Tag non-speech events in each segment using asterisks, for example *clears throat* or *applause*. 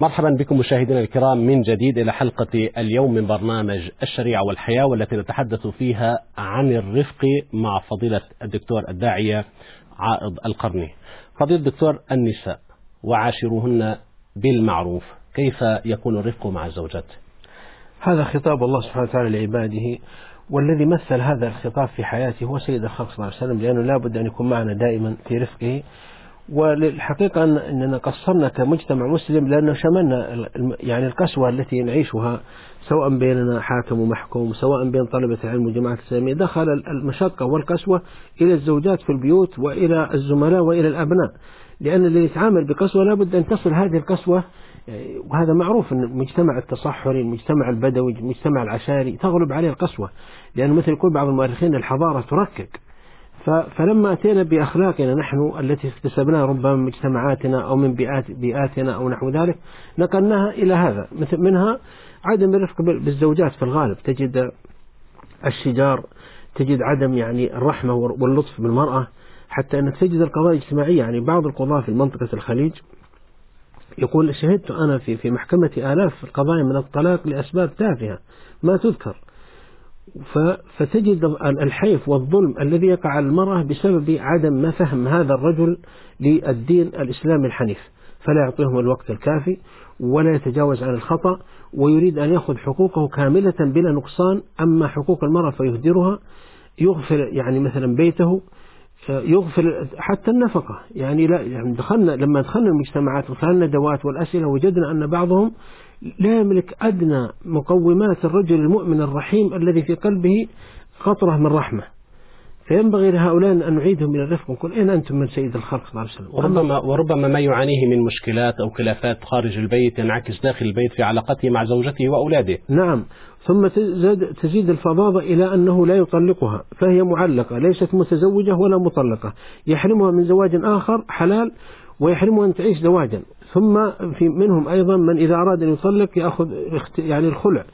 مرحبا بكم مشاهدينا الكرام من جديد إلى حلقة اليوم من برنامج الشريعة والحياة والتي نتحدث فيها عن الرفق مع فضيلة الدكتور الداعية عائض القرني. فضيلة الدكتور النساء وعاشروهن بالمعروف كيف يكون الرفق مع الزوجات؟ هذا خطاب الله سبحانه وتعالى لعباده والذي مثل هذا الخطاب في حياته هو سيد الخلق صلى الله عليه وسلم لأنه لابد أن يكون معنا دائما في رفقه. وللحقيقة أننا قصرنا كمجتمع مسلم لأنه شملنا يعني القسوة التي نعيشها سواء بيننا حاكم ومحكوم سواء بين طلبة العلم والجماعة الإسلامية دخل المشقة والقسوة إلى الزوجات في البيوت وإلى الزملاء وإلى الأبناء. لأن الذي يتعامل بقسوة لابد أن تصل هذه القسوة وهذا معروف أن المجتمع التصحري المجتمع البدوي المجتمع العشائري تغلب عليه القسوة. لأنه مثل يقول بعض المؤرخين الحضارة تركك. فلما أتينا بأخلاقنا نحن التي اكتسبناها ربما من مجتمعاتنا أو من بيئات بيئاتنا أو نحو ذلك نقلناها إلى هذا مثل منها عدم الرفق بالزوجات في الغالب. تجد الشجار تجد عدم يعني الرحمة واللطف بالمرأة حتى أنك تجد القضايا الاجتماعية يعني بعض القضاة في منطقة الخليج يقول شهدت أنا في في محكمة آلاف القضايا من الطلاق لأسباب تافهة ما تذكر. فتجد الحيف والظلم الذي يقع على المرأة بسبب عدم ما فهم هذا الرجل للدين الإسلامي الحنيف. فلا يعطيهم الوقت الكافي ولا يتجاوز عن الخطأ ويريد أن يأخذ حقوقه كاملة بلا نقصان. أما حقوق المرأة فيهدرها يغفل يعني مثلا بيته يغفل حتى النفقة. يعني لا يعني دخلنا لما دخلنا المجتمعات ودخلنا الندوات والأسئلة وجدنا أن بعضهم لا يملك أدنى مقومات الرجل المؤمن الرحيم الذي في قلبه قطرة من رحمة. فينبغي لهؤلاء أن نعيدهم إلى الرفق ونقول أين أنتم من سيد الخلق صلى الله عليه وسلم؟ وربما, وربما ما يعانيه من مشكلات أو خلافات خارج البيت ينعكس داخل البيت في علاقته مع زوجته وأولاده. نعم. ثم تزيد, الفظاظة إلى أنه لا يطلقها فهي معلقة ليست متزوجة ولا مطلقة. يحرمها من زواج آخر حلال ويحرمها أن تعيش زواجا. ثم في منهم أيضا من إذا أراد أن يطلق يأخذ يعني الخلع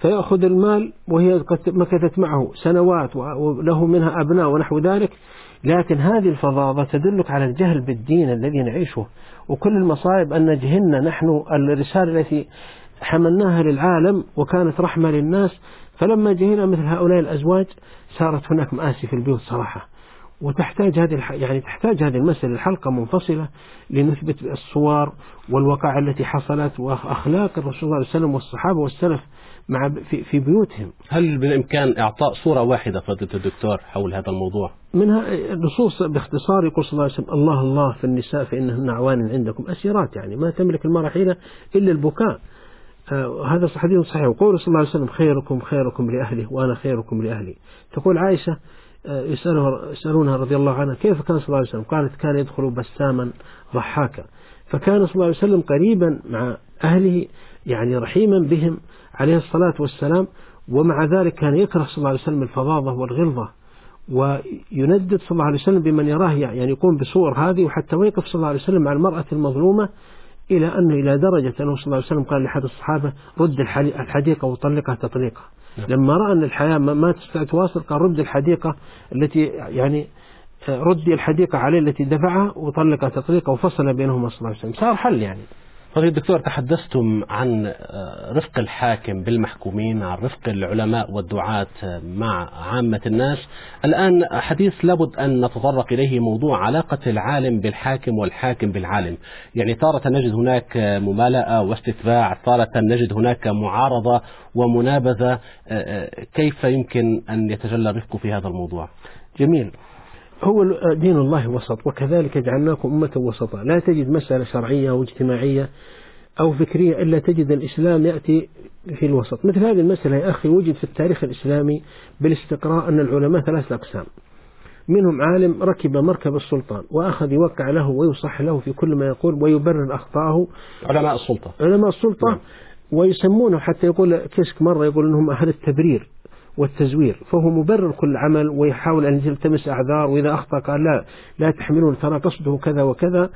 فيأخذ المال وهي قد مكثت معه سنوات وله منها أبناء ونحو ذلك. لكن هذه الفظاظة تدلك على الجهل بالدين الذي نعيشه. وكل المصائب أن نجهلنا نحن الرسالة التي حملناها للعالم وكانت رحمة للناس فلما جهلنا مثل هؤلاء الأزواج صارت هناك مآسي في البيوت صراحة. وتحتاج هذه الح... يعني تحتاج هذه المسألة الحلقة منفصلة لنثبت الصور والوقائع التي حصلت وأخلاق الرسول صلى الله عليه وسلم والصحابة والسلف مع في, في بيوتهم. هل بالإمكان إعطاء صورة واحدة فضيلة الدكتور حول هذا الموضوع؟ منها نصوص باختصار يقول صلى الله عليه وسلم الله الله في النساء فإنهن عوان عندكم. أسيرات يعني ما تملك المرأة إلا البكاء. هذا حديث صحيح. وقول صلى الله عليه وسلم خيركم خيركم لأهله وأنا خيركم لأهلي. تقول عائشة يسأله يسألونها رضي الله عنها كيف كان صلى الله عليه وسلم؟ قالت كان يدخل بساما ضحاكا. فكان صلى الله عليه وسلم قريبا مع أهله يعني رحيما بهم عليه الصلاة والسلام ومع ذلك كان يكره صلى الله عليه وسلم الفظاظة والغلظة ويندد صلى الله عليه وسلم بمن يراه يعني يقوم بصور هذه وحتى ويقف صلى الله عليه وسلم مع المرأة المظلومة إلى أنه إلى درجة أنه صلى الله عليه وسلم قال لأحد الصحابة رد الحديقة وطلقها تطليقا. نعم. لما رأى أن الحياة ما تستطيع تواصل قال رد الحديقة التي يعني ردي الحديقة عليه التي دفعها وطلق تطليقة وفصل بينهما صلى الله عليه وسلم. صار حل يعني. طيب دكتور تحدثتم عن رفق الحاكم بالمحكومين عن رفق العلماء والدعاة مع عامة الناس. الآن حديث لابد أن نتطرق إليه موضوع علاقة العالم بالحاكم والحاكم بالعالم. يعني تارة نجد هناك ممالأة واستتباع تارة نجد هناك معارضة ومنابذة. كيف يمكن أن يتجلى الرفق في هذا الموضوع؟ جميل. هو دين الله وسط وكذلك جعلناكم أمة وسطا. لا تجد مسألة شرعية أو اجتماعية أو فكرية إلا تجد الإسلام يأتي في الوسط. مثل هذه المسألة يا أخي وجد في التاريخ الإسلامي بالاستقراء أن العلماء ثلاثة أقسام. منهم عالم ركب مركب السلطان وأخذ يوقع له ويصح له في كل ما يقول ويبرر أخطاءه. علماء السلطة. علماء السلطة نعم. ويسمونه حتى يقول كشك مرة يقول أنهم أهل التبرير. والتزوير فهو مبرر كل عمل ويحاول أن يلتمس أعذار وإذا أخطأ قال لا لا تحملون ترى قصده كذا وكذا.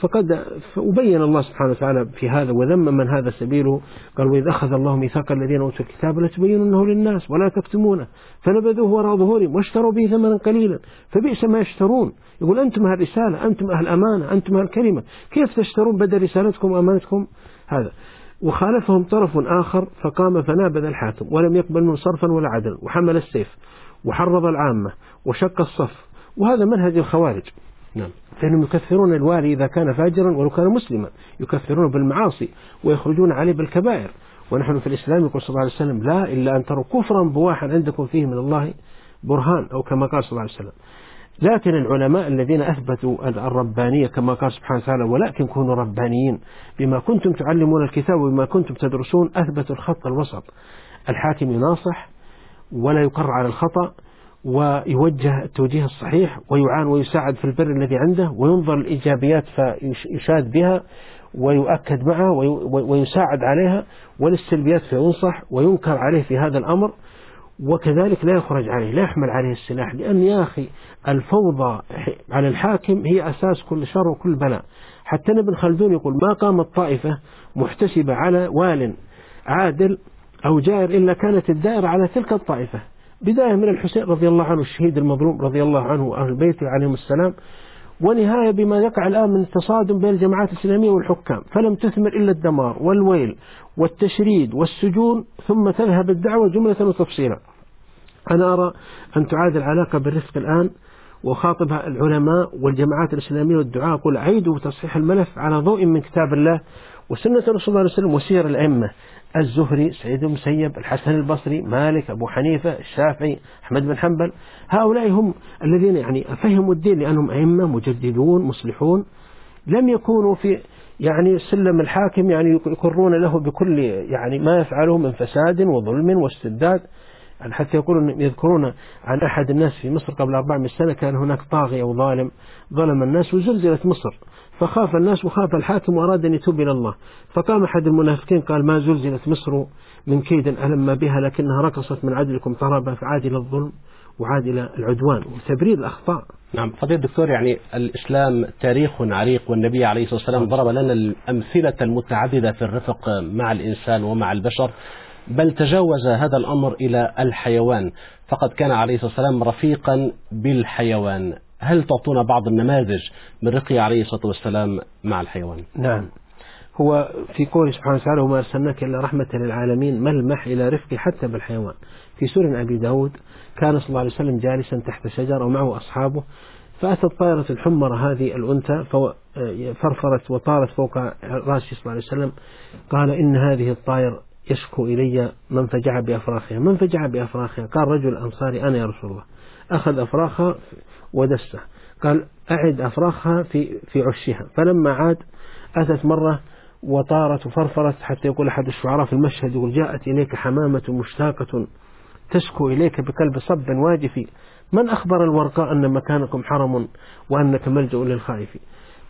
فقد وبين الله سبحانه وتعالى في هذا وذم من هذا سبيله. قال وإذ أخذ الله ميثاق الذين أوتوا الكتاب لتبيننه للناس ولا تكتمونه. فنبذوه وراء ظهورهم واشتروا به ثمنا قليلا. فبئس ما يشترون. يقول أنتم أهل رسالة أنتم أهل أمانة أنتم أهل كلمة. كيف تشترون بدل رسالتكم وأمانتكم؟ هذا. وخالفهم طرف آخر فقام فنابذ الحاكم ولم يقبل منه صرفا ولا عدلا وحمل السيف وحرض العامة وشق الصف وهذا منهج الخوارج. نعم. فإنهم يكفرون الوالي إذا كان فاجرا ولو كان مسلما يكفرون بالمعاصي ويخرجون عليه بالكبائر. ونحن في الإسلام يقول صلى الله عليه وسلم لا إلا أن تروا كفرا بواحا عندكم فيه من الله برهان أو كما قال صلى الله عليه وسلم. لكن العلماء الذين أثبتوا الربانية كما قال سبحانه وتعالى ولكن كونوا ربانيين بما كنتم تعلمون الكتاب وبما كنتم تدرسون أثبتوا الخط الوسط. الحاكم يناصح ولا يقر على الخطأ ويوجه التوجيه الصحيح ويعان ويساعد في البر الذي عنده وينظر الإيجابيات فيشاد بها ويؤكد معها ويساعد عليها والسلبيات فينصح وينكر عليه في هذا الأمر وكذلك لا يخرج عليه لا يحمل عليه السلاح لأن يا أخي الفوضى على الحاكم هي أساس كل شر وكل بلاء. حتى ابن خلدون يقول ما قامت طائفة محتسبة على وال عادل أو جائر إلا كانت الدائرة على تلك الطائفة. بداية من الحسين رضي الله عنه الشهيد المظلوم رضي الله عنه وأهل بيته عليهم السلام ونهاية بما يقع الآن من تصادم بين الجماعات الإسلامية والحكام. فلم تثمر إلا الدمار والويل والتشريد والسجون ثم تذهب الدعوة جملة وتفصيلا. أنا أرى أن تعاد العلاقة بالرفق الآن وخاطب العلماء والجماعات الإسلامية والدعاء أقول عيدوا تصحيح الملف على ضوء من كتاب الله وسنة رسول الله عليه وسلم وسير الأئمة الزهري سعيد بن المسيب الحسن البصري مالك أبو حنيفة الشافعي أحمد بن حنبل. هؤلاء هم الذين يعني فهموا الدين لأنهم أئمة مجددون مصلحون. لم يكونوا في يعني سلم الحاكم يعني يقرون له بكل يعني ما يفعله من فساد وظلم واستبداد. حتى يقولون يذكرون عن أحد الناس في مصر قبل 400 سنة كان هناك طاغية وظالم ظلم الناس وزلزلت مصر. فخاف الناس وخاف الحاكم وأراد أن يتوب إلى الله. فقام أحد المنافقين قال ما زلزلت مصر من كيد ألم بها لكنها رقصت من عدلكم طربا فعاد إلى الظلم وعاد إلى العدوان وتبرير الأخطاء. نعم. فضيلة الدكتور يعني الإسلام تاريخ عريق والنبي عليه الصلاة والسلام ضرب لنا الأمثلة المتعددة في الرفق مع الإنسان ومع البشر. بل تجاوز هذا الأمر إلى الحيوان. فقد كان عليه الصلاة والسلام رفيقا بالحيوان. هل تعطونا بعض النماذج من رقي عليه الصلاة والسلام مع الحيوان؟ نعم. هو في قوله سبحانه وتعالى وما أرسلناك إلا رحمة للعالمين. ملمح إلى رفقه حتى بالحيوان. في سورة أبي داود كان صلى الله عليه وسلم جالسا تحت شجر ومعه أصحابه. فأتت طائرة الحمرة هذه الأنثى فرفرت وطارت فوق رأسه صلى الله عليه وسلم. قال إن هذه الطائر يشكو إلي من فجع بأفراخها. من فجع بأفراخها؟ قال رجل أنصاري أنا يا رسول الله. أخذ أفراخها ودسه. قال أعد أفراخها في في عشها. فلما عاد أتت مرة وطارت وفرفرت حتى يقول أحد الشعراء في المشهد يقول جاءت إليك حمامة مشتاقة تشكو إليك بقلب صب واجف من أخبر الورقاء أن مكانكم حرم وأنك ملجأ للخائف؟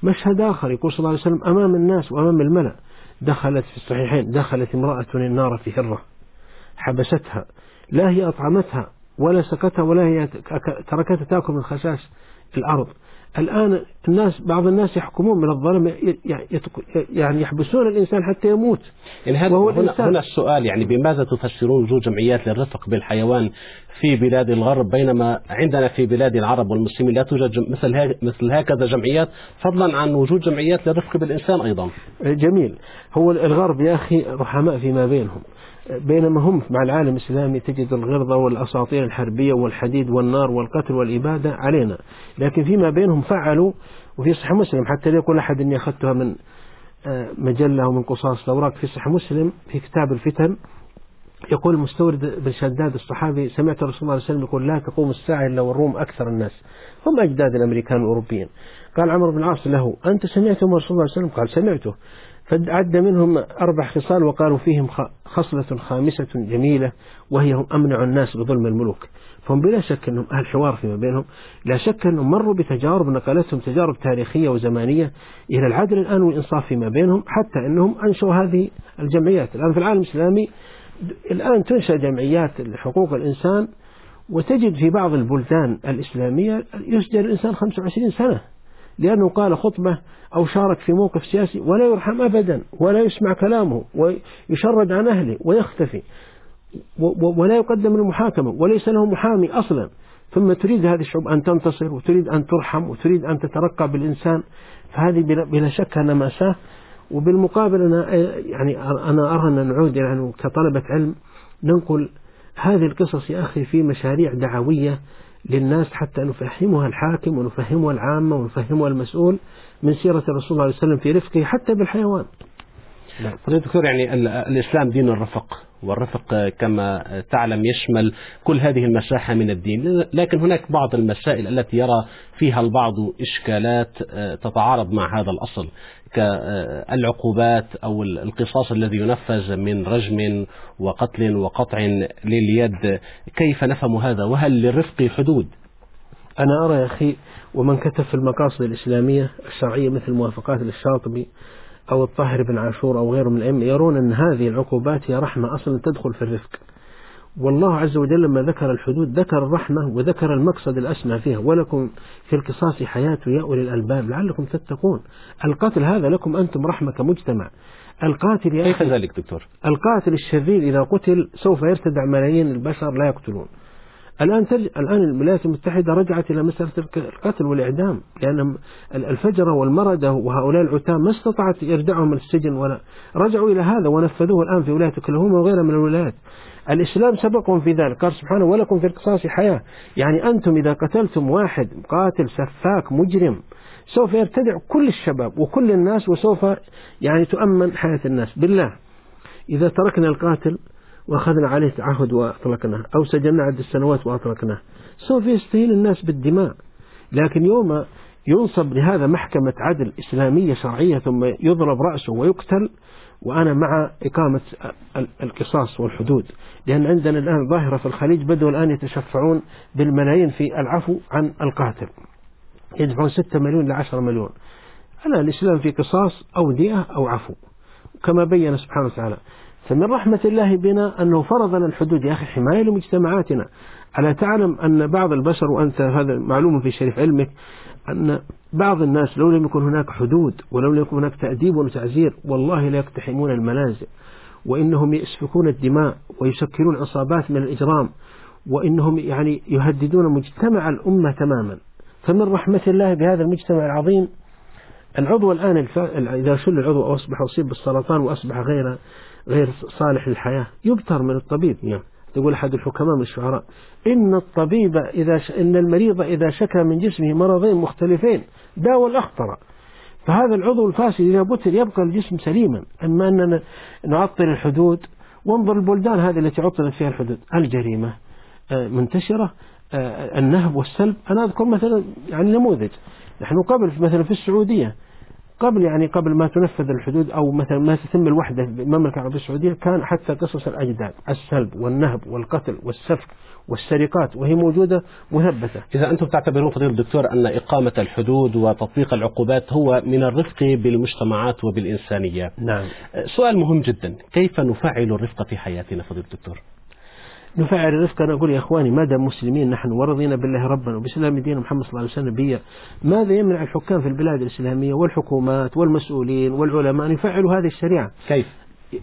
مشهد آخر يقول صلى الله عليه وسلم أمام الناس وأمام الملأ. دخلت في الصحيحين دخلت امرأة النار في هرة حبستها. لا هي أطعمتها ولا سكتها ولا هي تركتها تأكل من خشاش الأرض. الآن الناس بعض الناس يحكمون من الظلم يعني يحبسون الإنسان حتى يموت. يعني هذا هنا, هنا السؤال يعني بماذا تفسرون وجود جمعيات للرفق بالحيوان في بلاد الغرب بينما عندنا في بلاد العرب والمسلمين لا توجد مثل مثل هكذا جمعيات فضلا عن وجود جمعيات للرفق بالإنسان أيضا؟ جميل. هو الغرب يا أخي رحماء فيما بينهم. بينما هم مع العالم الإسلامي تجد الغرضة والأساطير الحربية والحديد والنار والقتل والإبادة علينا. لكن فيما بينهم فعلوا وفي صحيح مسلم حتى لا يقول أحد أني أخذتها من آه، مجلة ومن قصاص الأوراق في صحيح مسلم في كتاب الفتن يقول المستورد بن شداد الصحابي سمعت رسول الله صلى الله عليه وسلم يقول لا تقوم الساعة إلا والروم أكثر الناس. هم أجداد الأمريكان والأوروبيين. قال عمرو بن العاص له أنت سمعته من رسول الله صلى الله عليه وسلم؟ قال سمعته. فعد منهم أربع خصال وقالوا فيهم خصلة خامسة جميلة وهي هم أمنع الناس بظلم الملوك. فهم بلا شك أنهم أهل حوار فيما بينهم. لا شك أنهم مروا بتجارب نقلتهم تجارب تاريخية وزمانية إلى العدل الآن والإنصاف فيما بينهم حتى أنهم أنشوا هذه الجمعيات. الآن في العالم الإسلامي الآن تنشأ جمعيات حقوق الإنسان وتجد في بعض البلدان الإسلامية يسجن الإنسان 25 سنة. لأنه قال خطبة أو شارك في موقف سياسي ولا يرحم أبدا ولا يسمع كلامه ويشرد عن أهله ويختفي ولا يقدم للمحاكمة وليس له محامي أصلا. ثم تريد هذه الشعوب أن تنتصر وتريد أن ترحم وتريد أن تترقى بالإنسان. فهذه بلا شك أنها مأساة وبالمقابل أنا يعني أنا أرى أن نعود يعني كطلبة علم ننقل هذه القصص يا أخي في مشاريع دعوية للناس حتى نفهمها الحاكم ونفهمها العامة ونفهمها المسؤول من سيرة الرسول صلى الله عليه وسلم في رفقه حتى بالحيوان. نعم. دكتور يعني الإسلام دين الرفق والرفق كما تعلم يشمل كل هذه المساحة من الدين. لكن هناك بعض المسائل التي يرى فيها البعض إشكالات آه، تتعارض مع هذا الأصل. كالعقوبات أو القصاص الذي ينفذ من رجم وقتل وقطع لليد. كيف نفهم هذا؟ وهل للرفق حدود؟ أنا أرى يا أخي ومن كتب في المقاصد الإسلامية الشرعية مثل موافقات للشاطبي أو الطاهر بن عاشور أو غيره من الأئمة يرون أن هذه العقوبات هي رحمة أصلا تدخل في الرفق. والله عز وجل لما ذكر الحدود ذكر الرحمة وذكر المقصد الأسمى فيها. ولكم في القصاص حياة يا أولي الألباب لعلكم تتقون. القتل هذا لكم أنتم رحمة كمجتمع القاتل يا كيف ذلك دكتور؟ القاتل الشرير إذا قتل سوف يرتدع ملايين البشر لا يقتلون. الآن ترج... الآن الولايات المتحدة رجعت إلى مسألة القتل والإعدام لأن الفجرة والمردة وهؤلاء العتام ما استطاعت يردعهم من السجن ولا رجعوا إلى هذا ونفذوه الآن في ولاية اوكلاهوما وغيرها من الولايات. الإسلام سبقهم في ذلك. قال سبحانه ولكم في القصاص حياة. يعني أنتم إذا قتلتم واحد قاتل سفاك مجرم سوف يرتدع كل الشباب وكل الناس وسوف يعني تؤمن حياة الناس. بالله. إذا تركنا القاتل وأخذنا عليه تعهد وأطلقناه أو سجلنا عدة سنوات وأطلقناه. سوف يستهين الناس بالدماء. لكن يوم ينصب لهذا محكمة عدل إسلامية شرعية ثم يضرب رأسه ويقتل وأنا مع إقامة القصاص والحدود. لأن عندنا الآن ظاهرة في الخليج بدأوا الآن يتشفعون بالملايين في العفو عن القاتل. يدفعون 6 مليون ل 10 مليون. الآن الإسلام في قصاص أو دية أو عفو. كما بين سبحانه وتعالى. فمن رحمة الله بنا أنه فرض لنا الحدود يا أخي حماية لمجتمعاتنا. ألا تعلم أن بعض البشر وأنت هذا معلوم في شريف علمك أن بعض الناس لو لم يكن هناك حدود ولو لم يكن هناك تأديب وتعزير والله لا يقتحمون المنازل. وإنهم يسفكون الدماء ويشكلون عصابات من الإجرام وإنهم يعني يهددون مجتمع الأمة تماما. فمن رحمة الله بهذا المجتمع العظيم العضو الآن الف... إذا شل العضو أو أصبح أصيب بالسرطان وأصبح غير غير صالح للحياة. يبتر من الطبيب. يعني يقول أحد الحكماء من الشعراء إن الطبيب إذا ش... إن المريض إذا شكى من جسمه مرضين مختلفين داوى الأخطر فهذا العضو الفاسد إذا بتر يبقى الجسم سليما. أما أننا نعطل الحدود وانظر البلدان هذه التي عطلت فيها الحدود. الجريمة آه، منتشرة آه، النهب والسلب. أنا أذكر مثلا يعني نموذج. نحن قبل مثلا في السعودية قبل يعني قبل ما تنفذ الحدود أو مثلا ما تتم الوحدة بالمملكة العربية السعودية كان حتى قصص الأجداد السلب والنهب والقتل والسفك والسرقات وهي موجودة مثبته. إذا أنتم تعتبرون فضيلة الدكتور أن إقامة الحدود وتطبيق العقوبات هو من الرفق بالمجتمعات وبالإنسانية. نعم. سؤال مهم جدا، كيف نفعل الرفق في حياتنا فضيلة الدكتور؟ نفعل الرفق أنا أقول يا إخواني ما دام مسلمين؟ نحن ورضينا بالله ربنا وبإسلام دين محمد صلى الله عليه وسلم. فيا ماذا يمنع الحكام في البلاد الإسلامية والحكومات والمسؤولين والعلماء أن يفعلوا هذه الشريعة؟ كيف؟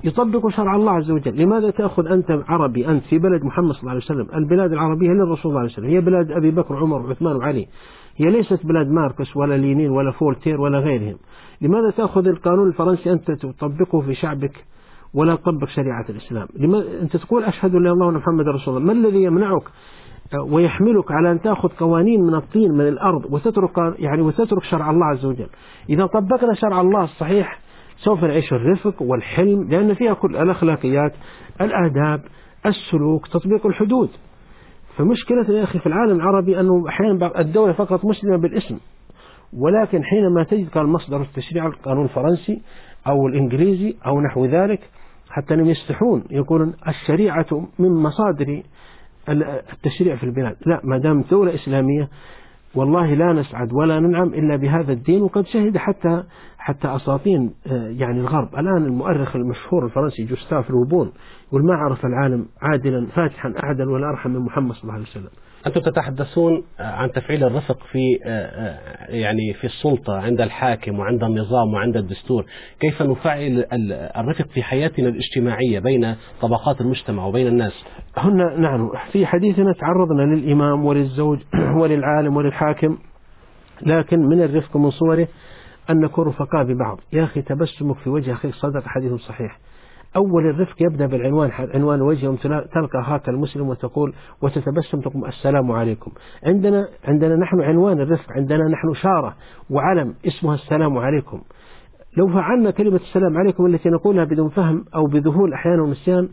يطبقوا شرع الله عز وجل. لماذا تأخذ أنت عربي أنت في بلد محمد صلى الله عليه وسلم؟ البلاد العربية للرسول صلى الله عليه وسلم. هي بلاد أبي بكر وعمر وعثمان وعلي. هي ليست بلاد ماركس ولا لينين ولا فولتير ولا غيرهم. لماذا تأخذ القانون الفرنسي؟ أنت تطبقه في شعبك. ولا تطبق شريعة الإسلام. لما أنت تقول أشهد أن لا إلا محمد رسول الله ما الذي يمنعك؟ آه، ويحملك على أن تأخذ قوانين من الطين من الأرض وتترك يعني وتترك شرع الله عز وجل. إذا طبقنا شرع الله الصحيح سوف نعيش الرفق والحلم لأن فيها كل الأخلاقيات الآداب السلوك تطبيق الحدود. فمشكلة يا أخي في العالم العربي أنه أحيانا الدولة فقط مسلمة بالاسم. ولكن حينما تجد قال مصدر التشريع القانون الفرنسي أو الإنجليزي أو نحو ذلك حتى أنهم يستحون. يقولون الشريعة من مصادر التشريع في البلاد. لا ما دام دولة إسلامية والله لا نسعد ولا ننعم إلا بهذا الدين وقد شهد حتى حتى أساطين آه، يعني الغرب. الآن المؤرخ المشهور الفرنسي جوستاف روبون يقول ما عرف العالم عادلا فاتحا أعدل ولا أرحم من محمد صلى الله عليه وسلم. أنتم تتحدثون عن تفعيل الرفق في يعني في السلطة عند الحاكم وعند النظام وعند الدستور. كيف نفعل الرفق في حياتنا الاجتماعية بين طبقات المجتمع وبين الناس؟ هنا نعم في حديثنا تعرضنا للإمام وللزوج *clears throat* وللعالم وللحاكم لكن من الرفق من صوره أن نكون رفقاء ببعض. يا أخي تبسمك في وجه أخيك صدق حديث صحيح. أول الرفق يبدأ بالعنوان عنوان وجه تلقى أخاك المسلم وتقول وتتبسم تقول السلام عليكم. عندنا عندنا نحن عنوان الرفق عندنا نحن شارة وعلم اسمها السلام عليكم. لو فعلنا كلمة السلام عليكم التي نقولها بدون فهم أو بذهول أحيانا ونسيان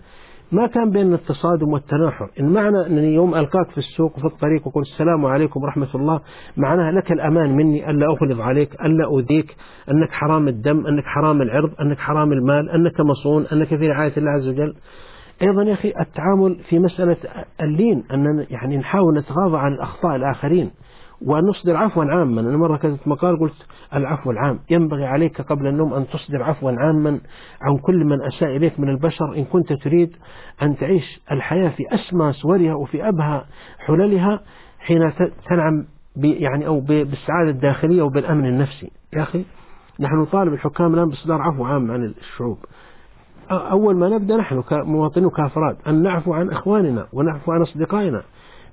ما كان بيننا التصادم والتناحر. إن معنى أنني يوم ألقاك في السوق وفي الطريق وقول السلام عليكم ورحمة الله معناها لك الأمان مني ألا أغلظ عليك ألا أؤذيك أنك حرام الدم أنك حرام العرض أنك حرام المال أنك مصون أنك في رعاية الله عز وجل. أيضا يا أخي التعامل في مسألة اللين أن يعني نحاول نتغاضى عن الأخطاء الآخرين. وأن نصدر عفوا عاما. أنا مرة كتبت مقال قلت العفو العام. ينبغي عليك قبل النوم أن تصدر عفوا عاما عن كل من أساء إليك من البشر. إن كنت تريد أن تعيش الحياة في أسمى صورها وفي أبهى حللها حين تنعم يعني أو بالسعادة الداخلية وبالأمن النفسي. يا أخي نحن نطالب الحكام الآن بإصدار عفو عام عن الشعوب. أول ما نبدأ نحن كمواطنين وكافراد أن نعفو عن إخواننا ونعفو عن أصدقائنا.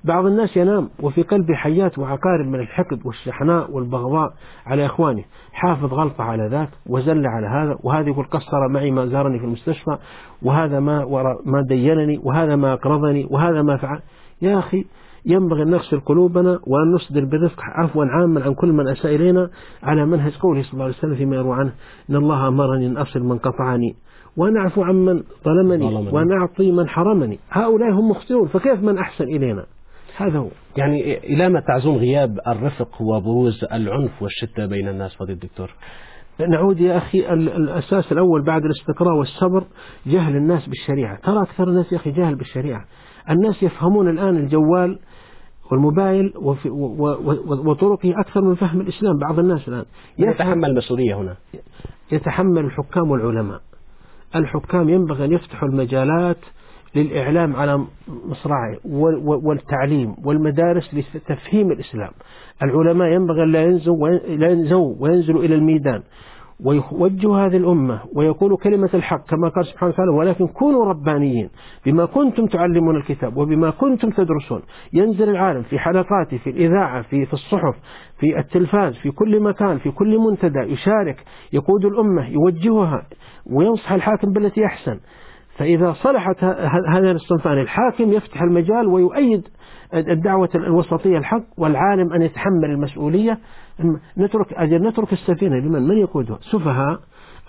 بعض الناس ينام وفي قلبه حيات وعقارب من الحقد والشحناء والبغضاء على إخوانه. حافظ غلطة على ذاك وزل على هذا وهذا يقول قصر معي ما زارني في المستشفى وهذا ما ما دينني وهذا ما أقرضني وهذا ما فعل. يا أخي ينبغي أن نغسل قلوبنا وأن نصدر برفق عفوا عاما عن كل من أساء إلينا على منهج قوله صلى الله عليه وسلم فيما يروى عنه إن الله أمرني أن أصل من قطعني وأن أعفو عمن ظلمني وأن أعطي من حرمني. هؤلاء هم مخطئون فكيف من أحسن إلينا؟ هذا هو. يعني إلى ما تعزون غياب الرفق وبروز العنف والشدة بين الناس فضيل الدكتور. نعود يا أخي الأساس الأول بعد الاستقراء والصبر جهل الناس بالشريعة. ترى أكثر الناس يا أخي جهل بالشريعة. الناس يفهمون الآن الجوال والموبايل وطرقه أكثر من فهم الإسلام بعض الناس الآن. يتحمل المسؤولية هنا. يتحمل الحكام والعلماء. الحكام ينبغي أن يفتحوا المجالات للإعلام على مصراعه والتعليم والمدارس لتفهيم الإسلام. العلماء ينبغي أن لا ينزوا وينزلوا إلى الميدان. ويوجهوا هذه الأمة ويقولوا كلمة الحق كما قال سبحانه وتعالى ولكن كونوا ربانيين بما كنتم تعلمون الكتاب وبما كنتم تدرسون. ينزل العالم في حلقاته في الإذاعة في, في الصحف في التلفاز في كل مكان في كل منتدى يشارك. يقود الأمة يوجهها وينصح الحاكم بالتي أحسن. فإذا صلحت هذا الصنفان الحاكم يفتح المجال ويؤيد الدعوة الوسطية الحق والعالم أن يتحمل المسؤولية. نترك أجل نترك السفينة لمن؟ من يقودها؟ سفهاء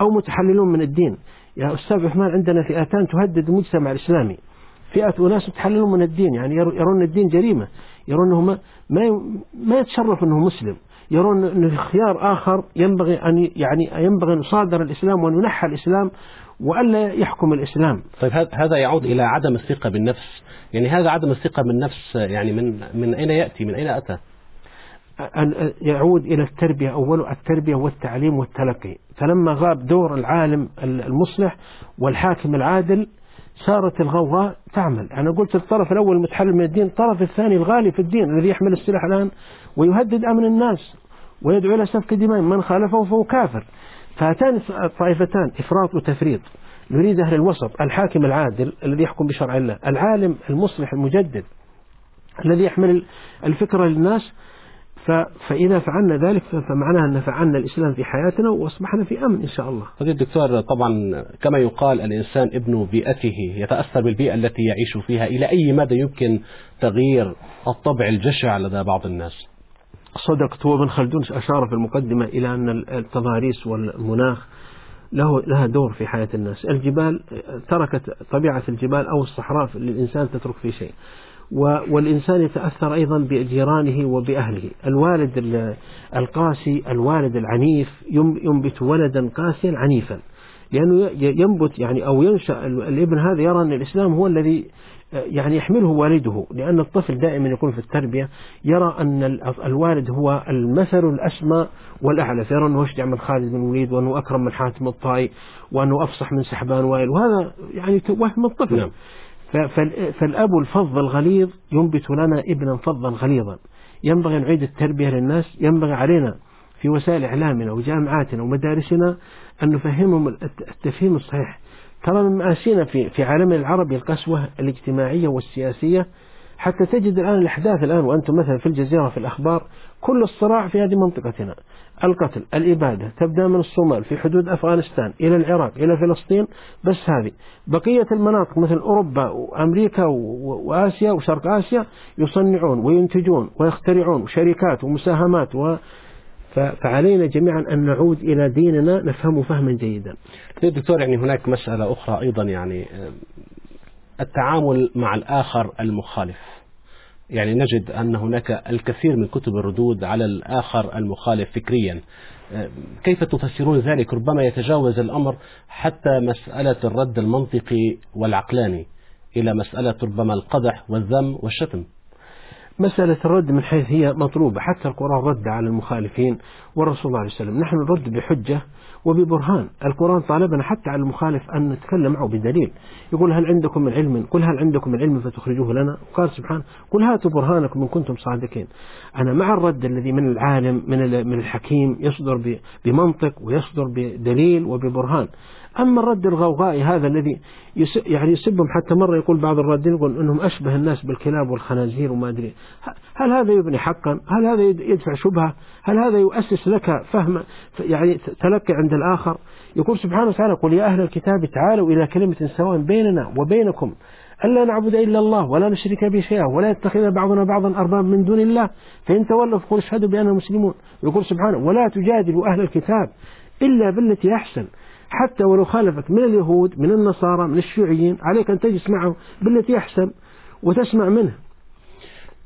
أو متحللون من الدين. يا أستاذ عثمان عندنا فئتان تهدد المجتمع الإسلامي. فئة أناس يتحللون من الدين يعني يرون الدين جريمة. يرون أنه ما ما يتشرف أنه مسلم. يرون أن خيار آخر ينبغي أن يعني ينبغي أن يصادر الإسلام وأن ينحى الإسلام. وألا يحكم الإسلام. طيب هذا يعود إلى عدم الثقة بالنفس. يعني هذا عدم الثقة بالنفس يعني من من أين يأتي؟ من أين أتى؟ يعود إلى التربية أول التربية والتعليم والتلقي. فلما غاب دور العالم المصلح والحاكم العادل صارت الغوغاء تعمل. أنا قلت الطرف الأول المتحلل من الدين الطرف الثاني الغالي في الدين الذي يحمل السلاح الآن ويهدد أمن الناس ويدعو إلى سفك دماء. من خالفه فهو كافر. فهاتان الطائفتان إفراط وتفريط. نريد أهل الوسط الحاكم العادل الذي يحكم بشرع الله العالم المصلح المجدد الذي يحمل الفكرة للناس. فإذا فعلنا ذلك فمعناها أن فعلنا الإسلام في حياتنا وأصبحنا في أمن إن شاء الله. فضيل الدكتور طبعا كما يقال الإنسان ابن بيئته يتأثر بالبيئة التي يعيش فيها إلى أي مدى يمكن تغيير الطبع الجشع لدى بعض الناس؟ صدقت وابن خلدون أشار في المقدمة إلى أن التضاريس والمناخ له لها دور في حياة الناس. الجبال تركت طبيعة الجبال أو الصحراء للإنسان تترك في شيء. والإنسان يتأثر أيضا بجيرانه وبأهله. الوالد القاسي الوالد العنيف ينبت ولدا قاسيا عنيفا. لأنه ينبت يعني أو ينشأ الإبن هذا يرى أن الإسلام هو الذي يعني يحمله والده لأن الطفل دائما يكون في التربية يرى أن الوالد هو المثل الأسمى والأعلى فيرى أنه أشجع من خالد بن الوليد وأنه أكرم من حاتم الطائي وأنه أفصح من سحبان وائل وهذا يعني وهم الطفل نعم. فالأب الفظ الغليظ ينبت لنا ابنا فظا غليظا ينبغي أن نعيد التربية للناس ينبغي علينا في وسائل إعلامنا وجامعاتنا ومدارسنا أن نفهمهم التفهيم الصحيح. ترى من مآسينا في في عالمنا العربي القسوة الاجتماعية والسياسية. حتى تجد الآن الأحداث الآن وأنتم مثلا في الجزيرة في الأخبار كل الصراع في هذه منطقتنا. القتل الإبادة تبدأ من الصومال في حدود أفغانستان إلى العراق إلى فلسطين بس هذه. بقية المناطق مثل أوروبا وأمريكا وآسيا وشرق آسيا يصنعون وينتجون ويخترعون وشركات ومساهمات و فعلينا جميعا أن نعود إلى ديننا نفهمه فهما جيدا. طيب دكتور يعني هناك مسألة أخرى أيضا يعني التعامل مع الآخر المخالف. يعني نجد أن هناك الكثير من كتب الردود على الآخر المخالف فكريا. كيف تفسرون ذلك؟ ربما يتجاوز الأمر حتى مسألة الرد المنطقي والعقلاني إلى مسألة ربما القدح والذم والشتم. مسألة الرد من حيث هي مطلوبة. حتى القرآن رد على المخالفين والرسول صلى الله عليه وسلم. نحن نرد بحجة وببرهان. القرآن طالبنا حتى على المخالف أن نتكلم معه بدليل. يقول هل عندكم من علم قل هل عندكم من علم فتخرجوه لنا؟ قال سبحانه قل هاتوا برهانكم إن كنتم صادقين. أنا مع الرد الذي من العالم من من الحكيم يصدر بمنطق ويصدر بدليل وببرهان. أما الرد الغوغائي هذا الذي يعني يسبهم حتى مرة يقول بعض الرادين يقول أنهم أشبه الناس بالكلاب والخنازير وما أدري. هل هذا يبني حقا؟ هل هذا يدفع شبهة؟ هل هذا يؤسس لك فهم يعني تلقي عند الآخر يقول سبحانه وتعالى قل يا أهل الكتاب تعالوا إلى كلمة سواء بيننا وبينكم ألا نعبد إلا الله ولا نشرك به شيئا ولا يتخذ بعضنا بعضا أرباب من دون الله فإن تولوا فقل اشهدوا بأننا مسلمون. يقول سبحانه ولا تجادلوا أهل الكتاب إلا بالتي أحسن حتى ولو خالفك من اليهود من النصارى من الشيوعيين عليك أن تجلس معه بالتي أحسن وتسمع منه.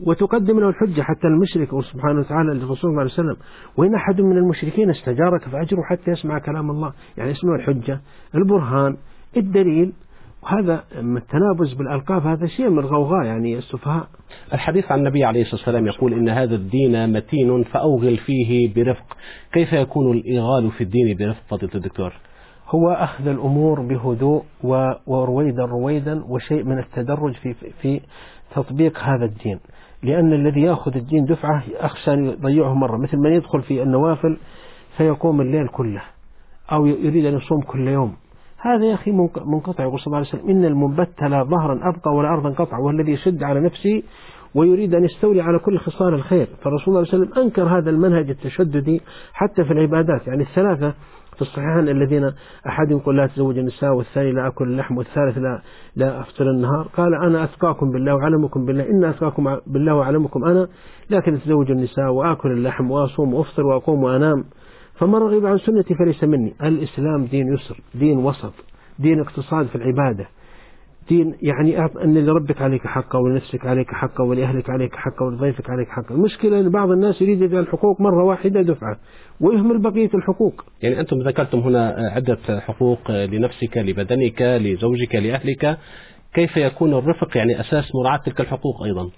وتقدم له الحجة حتى المشرك سبحانه وتعالى للرسول صلى الله عليه وسلم وإن أحد من المشركين استجارك فأجره حتى يسمع كلام الله. يعني اسمه الحجة البرهان الدليل. وهذا التنابز بالألقاب هذا شيء من الغوغاء يعني السفهاء. الحديث عن النبي عليه الصلاة والسلام يقول إن هذا الدين متين فأوغل فيه برفق. كيف يكون الإغال في الدين برفق فضيلة الدكتور؟ هو أخذ الأمور بهدوء ورويدا رويدا وشيء من التدرج في في تطبيق هذا الدين. لأن الذي يأخذ الدين دفعة أخشى أن يضيعه مرة مثل من يدخل في النوافل فيقوم الليل كله أو يريد أن يصوم كل يوم. هذا يا أخي منقطع يقول صلى الله عليه وسلم إن المبتل ظهرا أبقى ولا أرضا قطع والذي يشد على نفسه ويريد أن يستولي على كل خصال الخير. فالرسول صلى الله عليه وسلم أنكر هذا المنهج التشددي حتى في العبادات يعني الثلاثة في الصحيحين الذين أحد يقول لا تزوج النساء والثاني لا أكل اللحم والثالث لا لا أفطر النهار. قال أنا أتقاكم بالله وأعلمكم بالله. إن أتقاكم بالله وأعلمكم أنا لكن أتزوج النساء وآكل اللحم وأصوم وأفطر وأقوم وأنام. فمن رغب عن سنتي فليس مني. الإسلام دين يسر دين وسط دين اقتصاد في العبادة. دين يعني أن لربك عليك حقا ولنفسك عليك حقا ولأهلك عليك حقا ولضيفك عليك حقا المشكلة أن بعض الناس يريد يجعل الحقوق مرة واحدة دفعة ويهمل بقية الحقوق. يعني أنتم ذكرتم هنا عدة حقوق لنفسك لبدنك لزوجك لأهلك. كيف يكون الرفق؟ يعني أساس مراعاة تلك الحقوق أيضا.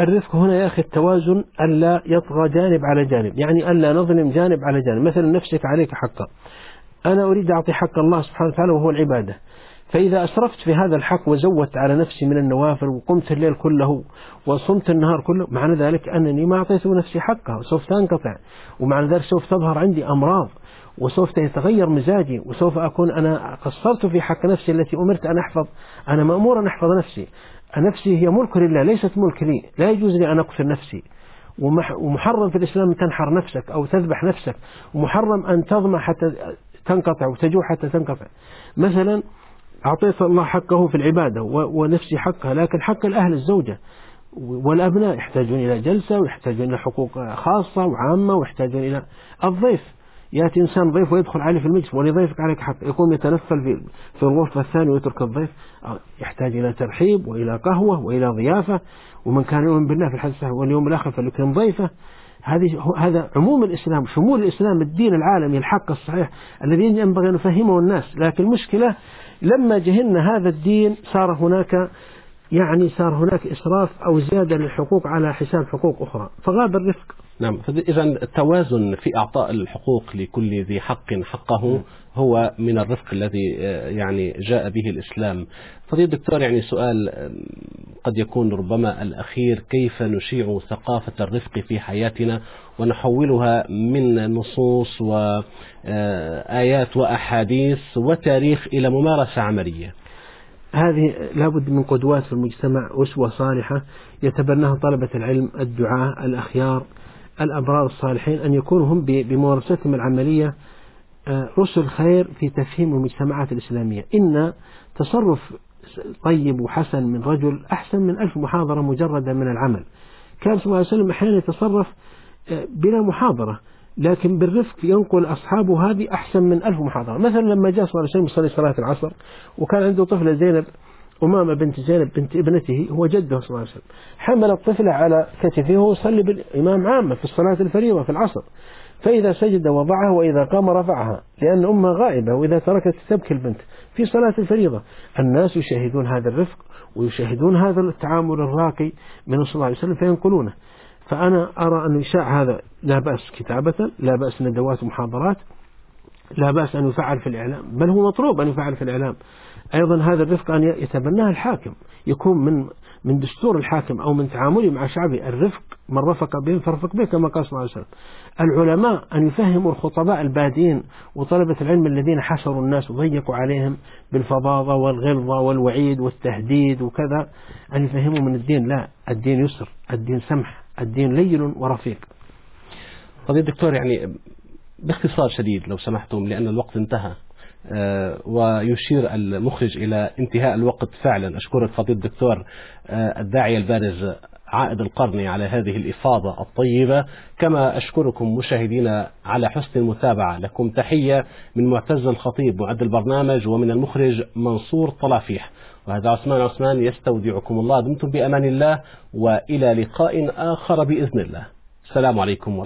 الرفق هنا يا أخي التوازن ألا يطغى جانب على جانب. يعني ألا نظلم جانب على جانب. مثلا نفسك عليك حقا أنا أريد أعطي حق الله سبحانه وتعالى وهو العبادة. فإذا أسرفت في هذا الحق وزودت على نفسي من النوافل وقمت الليل كله وصمت النهار كله معنى ذلك أنني ما أعطيت نفسي حقها وسوف تنقطع. ومعنى ذلك سوف تظهر عندي أمراض وسوف يتغير مزاجي وسوف أكون أنا قصرت في حق نفسي التي أمرت أن أحفظ. أنا مأمور أن أحفظ نفسي. نفسي هي ملك لله ليست ملك لي. لا يجوز لي أن أقتل نفسي. ومحرم في الإسلام أن تنحر نفسك أو تذبح نفسك. ومحرم أن تظمع حتى تنقطع وتجوع حتى تنقطع. مثلا أعطيت الله حقه في العبادة ونفسي حقها لكن حق الأهل الزوجة. والأبناء يحتاجون إلى جلسة ويحتاجون إلى حقوق خاصة وعامة ويحتاجون إلى الضيف. يأتي إنسان ضيف ويدخل عليه في المجلس ولضيفك عليك حق. يقوم يتنفل في في الغرفة الثانية ويترك الضيف. يحتاج إلى ترحيب وإلى قهوة وإلى ضيافة. ومن كان يؤمن بالله في الحديث واليوم الآخر فليكرم ضيفه. هذه هذا عموم الإسلام شمول الإسلام الدين العالمي الحق الصحيح الذي ينبغي أن نفهمه الناس. لكن المشكلة لما جهلنا هذا الدين صار هناك يعني صار هناك إسراف أو زيادة للحقوق على حساب حقوق أخرى. فغاب الرفق. نعم. إذا التوازن في إعطاء الحقوق لكل ذي حق حقه هو من الرفق الذي آه، يعني جاء به الإسلام. فضيل الدكتور يعني سؤال آه، قد يكون ربما الأخير كيف نشيع ثقافة الرفق في حياتنا ونحولها من نصوص وآيات وأحاديث وتاريخ إلى ممارسة عملية؟ هذه لابد من قدوات في المجتمع أسوة صالحة يتبناها طلبة العلم الدعاة الأخيار الأبرار الصالحين أن يكونوا هم بممارستهم العملية آه، رسل خير في تفهيم المجتمعات الإسلامية. إن تصرف طيب وحسن من رجل أحسن من ألف محاضرة مجردة من العمل. كان صلى الله عليه وسلم أحيانا يتصرف آه، بلا محاضرة. لكن بالرفق ينقل أصحابه هذه أحسن من ألف محاضرة. مثلا لما جاء صلى الله عليه وسلم يصلي صلاة العصر وكان عنده طفلة زينب أمامة بنت زينب بنت ابنته هو جده صلى الله عليه وسلم. حمل الطفلة على كتفه وهو يصلي بالإمام عامة في الصلاة الفريضة في العصر. فإذا سجد وضعها وإذا قام رفعها لأن أمها غائبة وإذا تركت تبكي البنت في صلاة الفريضة. الناس يشاهدون هذا الرفق ويشاهدون هذا التعامل الراقي من صلى الله عليه وسلم فينقلونه. فأنا أرى أن يشاع هذا لا بأس كتابة لا بأس ندوات ومحاضرات لا بأس أن يفعل في الإعلام بل هو مطلوب أن يفعل في الإعلام. أيضا هذا الرفق أن يتبناه الحاكم يكون من من دستور الحاكم أو من تعامله مع شعبه الرفق من رفق بهم فرفق به كما قال صلى الله عليه وسلم. العلماء أن يفهموا الخطباء البادين وطلبة العلم الذين حشروا الناس وضيقوا عليهم بالفظاظة والغلظة والوعيد والتهديد وكذا أن يفهموا من الدين. لا الدين يسر الدين سمح. الدين لين ورفيق. طيب دكتور يعني باختصار شديد لو سمحتم لأن الوقت انتهى. آه، ويشير المخرج إلى انتهاء الوقت فعلا. أشكرك فضيل الدكتور آه، الداعية البارز عائد القرني على هذه الإفاضة الطيبة. كما أشكركم مشاهدينا على حسن المتابعة لكم تحية من معتز الخطيب معد البرنامج ومن المخرج منصور طلافيح. وهذا عثمان عثمان يستودعكم الله. دمتم بأمان الله وإلى لقاء آخر بإذن الله. السلام عليكم ورحمة